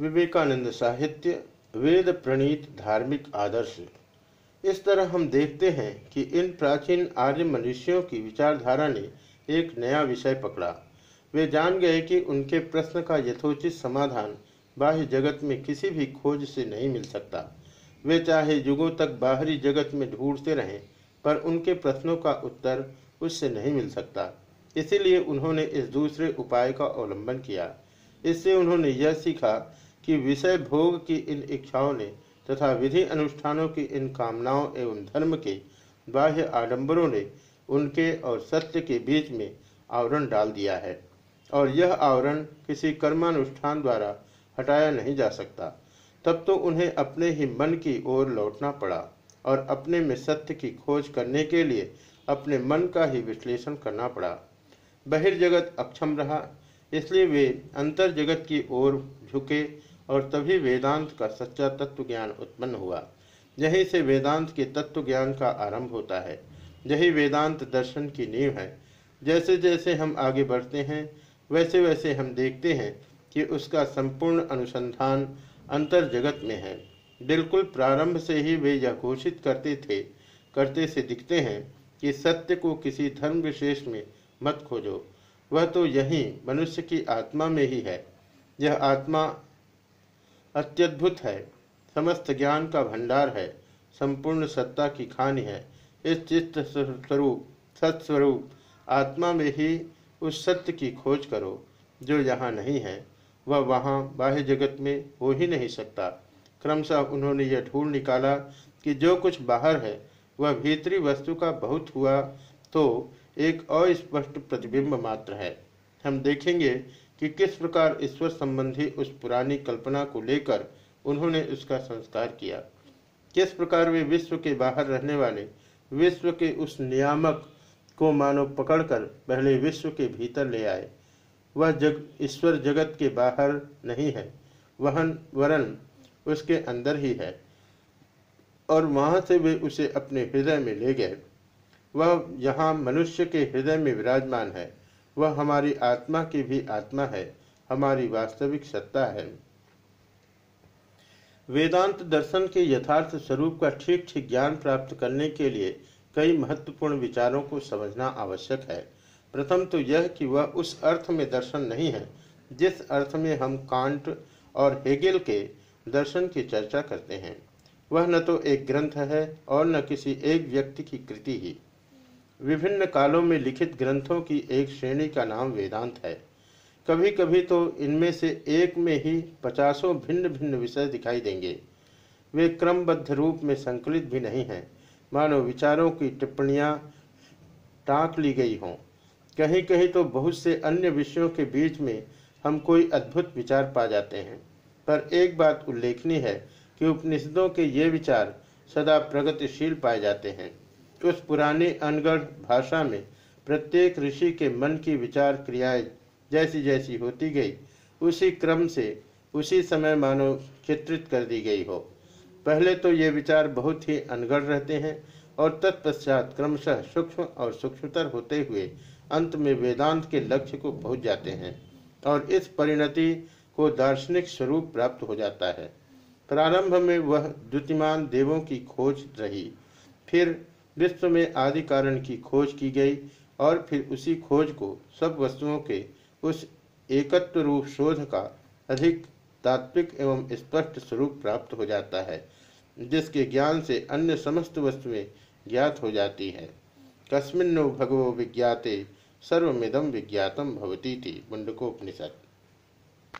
विवेकानंद साहित्य, वेद प्रणीत, धार्मिक आदर्श। इस तरह हम देखते हैं कि इन प्राचीन आर्य मनुष्यों की विचारधारा ने एक नया विषय पकड़ा। वे जान गए कि उनके प्रश्न का यथोचित समाधान बाह्य जगत में किसी भी खोज से नहीं मिल सकता। वे चाहे युगों तक बाहरी जगत में ढूंढते रहें, पर उनके प्रश्नों का उत्तर उससे नहीं मिल सकता। इसीलिए उन्होंने इस दूसरे उपाय का अवलंबन किया। इससे उन्होंने यह सीखा कि विषय भोग की इन इच्छाओं ने तथा विधि अनुष्ठानों की इन कामनाओं एवं धर्म के बाह्य आडंबरों ने उनके और सत्य के बीच में आवरण डाल दिया है। और यह आवरण किसी कर्मानुष्ठान द्वारा हटाया नहीं जा सकता। तब तो उन्हें अपने ही मन की ओर लौटना पड़ा और अपने में सत्य की खोज करने के लिए अपने मन का ही विश्लेषण करना पड़ा। बहिर्जगत अक्षम रहा, इसलिए वे अंतर जगत की ओर झुके और तभी वेदांत का सच्चा तत्व ज्ञान उत्पन्न हुआ। यहीं से वेदांत के तत्व ज्ञान का आरंभ होता है। यही वेदांत दर्शन की नींव है। जैसे जैसे हम आगे बढ़ते हैं, वैसे वैसे हम देखते हैं कि उसका संपूर्ण अनुसंधान अंतर जगत में है। बिल्कुल प्रारंभ से ही वे यह घोषित करते थे, करते से दिखते हैं कि सत्य को किसी धर्म विशेष में मत खोजो। वह तो यही मनुष्य की आत्मा में ही है। यह आत्मा अत्यद्भुत है। समस्त ज्ञान का भंडार है। संपूर्ण सत्ता की खानी है। इस चित्त स्वरूप, सत्स्वरूप, आत्मा में ही उस सत्य की खोज करो, जो यहाँ नहीं है। वह वहाँ बाह्य जगत में हो ही नहीं सकता। क्रमशः उन्होंने यह ढूंढ निकाला कि जो कुछ बाहर है, वह भीतरी वस्तु का बहुत हुआ तो एक अस्पष्ट प्रतिबिंब मात्र है। हम देखेंगे कि किस प्रकार ईश्वर संबंधी उस पुरानी कल्पना को लेकर उन्होंने उसका संस्कार किया? किस प्रकार वे विश्व के बाहर रहने वाले, विश्व के उस नियामक को मानो पकड़कर पहले विश्व के भीतर ले आए? वह जग, ईश्वर जगत के बाहर नहीं है, वहन, वरन उसके अंदर ही है, और वहाँ से वे उसे अपने हृदय में ले गए। वह यहाँ मनुष्य के हृदय में विराजमान है। वह हमारी आत्मा की भी आत्मा है, हमारी वास्तविक सत्ता है। वेदांत दर्शन के यथार्थ स्वरूप का ठीक ठीक ज्ञान प्राप्त करने के लिए कई महत्वपूर्ण विचारों को समझना आवश्यक है। प्रथम तो यह कि वह उस अर्थ में दर्शन नहीं है, जिस अर्थ में हम कांट और हेगेल के दर्शन की चर्चा करते हैं। वह न तो एक ग्रंथ है और न किसी एक व्यक्ति की कृति ही। विभिन्न कालों में लिखित ग्रंथों की एक श्रेणी का नाम वेदांत है। कभी कभी तो इनमें से एक में ही पचासों भिन्न भिन्न विषय दिखाई देंगे। वे क्रमबद्ध रूप में संकलित भी नहीं हैं। मानो विचारों की टिप्पणियाँ टाँक ली गई हों। कहीं कहीं तो बहुत से अन्य विषयों के बीच में हम कोई अद्भुत विचार पा जाते हैं। पर एक बात उल्लेखनीय है कि उपनिषदों के ये विचार सदा प्रगतिशील पाए जाते हैं। उस पुरानी अनगढ़ भाषा में प्रत्येक ऋषि के मन की विचार क्रियाएँ जैसी जैसी होती गई, उसी क्रम से उसी समय मानो चित्रित कर दी गई हो। पहले तो ये विचार बहुत ही अनगढ़ रहते हैं और तत्पश्चात क्रमशः सूक्ष्म और सूक्ष्मतर होते हुए अंत में वेदांत के लक्ष्य को पहुँच जाते हैं और इस परिणति को दार्शनिक स्वरूप प्राप्त हो जाता है। प्रारंभ में वह द्युतिमान देवों की खोज रही, फिर विश्व में आदि कारण की खोज की गई और फिर उसी खोज को सब वस्तुओं के उस एकत्व रूप शोध का अधिक तात्विक एवं स्पष्ट स्वरूप प्राप्त हो जाता है, जिसके ज्ञान से अन्य समस्त वस्तुएँ ज्ञात हो जाती हैं। कस्मिन्नो भगवो विज्ञाते सर्वमिदम विज्ञातम भवती थी मुंडकोपनिषद